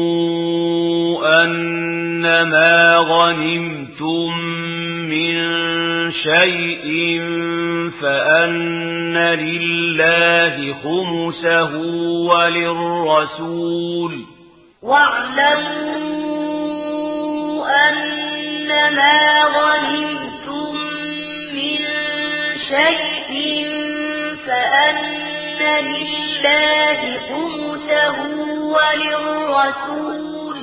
واعلموا أنما غنمتم من شيء فأن لله خمسه وللرسول واعلموا أنما غنمتم من شيء فأن لله خمسه وللرسول.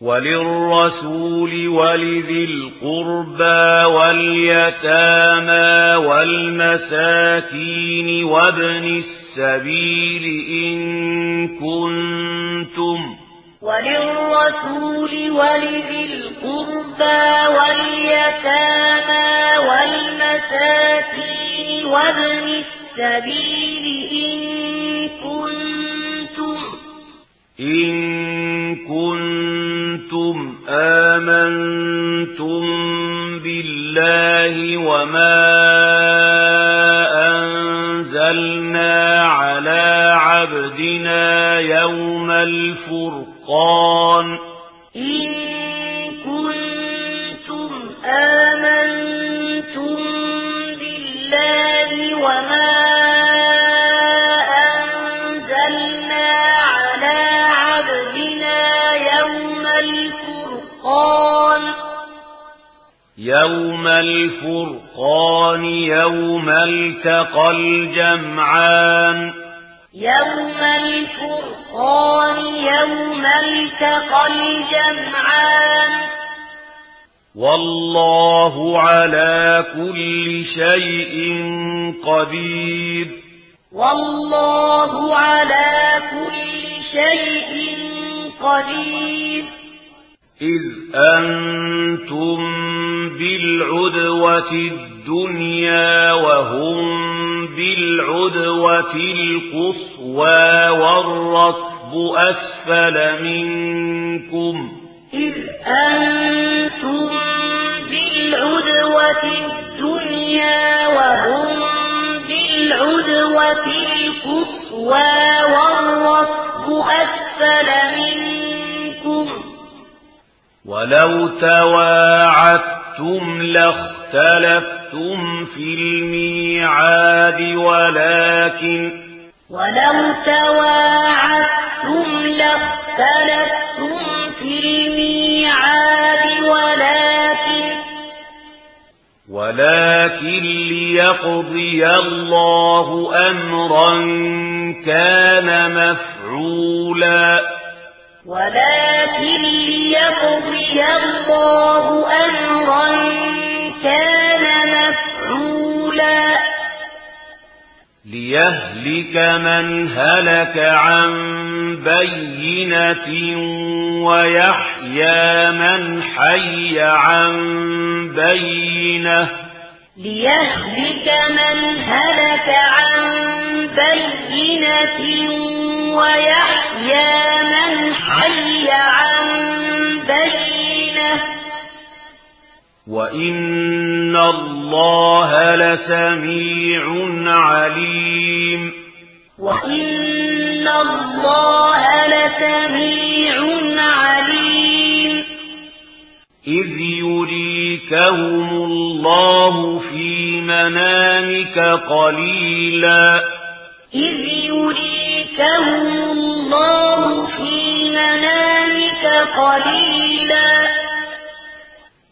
وللرسول ولذي القربى واليتامى والمساكين وابن السبيل إن كنتم وللرسول ولذي القربى واليتامى والمساكين وابن السبيل كنتم آمنتم بالله وما أنزلنا على عبدنا يوم الفرقان إن يوم الفرقان يوم التقى الجمعان يوم الفرقان يوم التقى الجمعان والله على كل شيء قدير والله على كل شيء قدير إذ أنتم بالعدوة الدنيا وهم بالعدوة القصوى والركب أسفل منكم إذ أنتم بالعدوة الدنيا وهم بالعدوة القصوى والركب أسفل منكم ولو تواعدتم لاختلفتم في الميعاد ولكن ولو تواعدتم لاختلفتم في الميعاد ولكن ولكن ليقضي الله أمرا كان مفعولا. ولكن ليقضي الله أمرا كان مفعولا. ليهلك من هلك عن بينة ويحيى من حي عن بينة. ليهلك من هلك عن بينة ويحيى من حي عن بينة. وإن الله لسميع عليم وإن الله لسميع عليم إذ يريكهم الله في منامك قليلا إذ يريكهم الله في منامك قليلا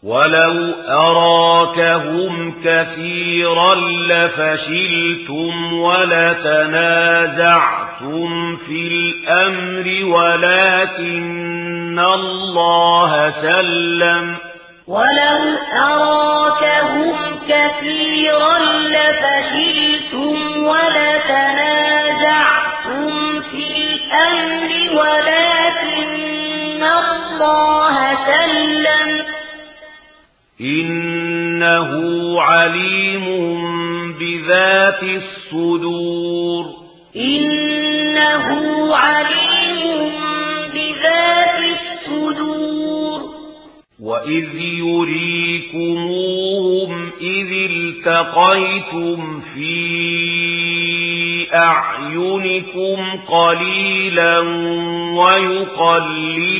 ولو أراكهم كثيرا لفشلتم ولتنازعتم في الأمر ولكن الله سلم ولو أراكهم كثيرا لفشلتم ولتنازعتم في الأمر ولكن الله سلم إنه عليم بذات الصدور. إنه عليم بذات الصدور. وإذ يريكموهم إذ التقيتم في أعينكم أعينكم قليلا ويقللكم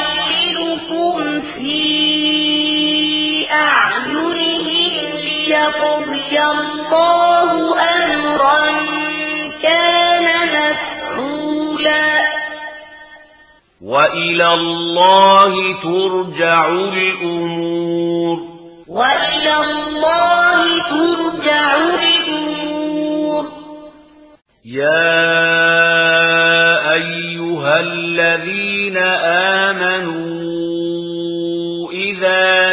ليقضي الله أمرا كان مفعولا وإلى الله ترجع الأمور وإلى الله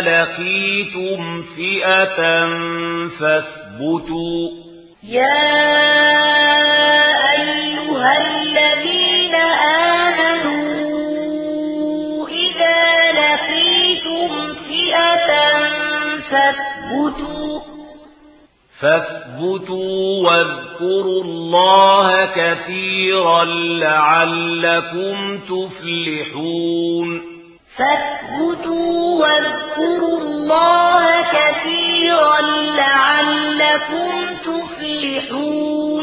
لقيتم فئة فاثبتوا يا أيها الذين آمنوا إذا لقيتم فئة فاثبتوا فاثبتوا واذكروا الله كثيرا لعلكم تفلحون فاثبتوا واذكروا الله كثيرا لعلكم تفلحون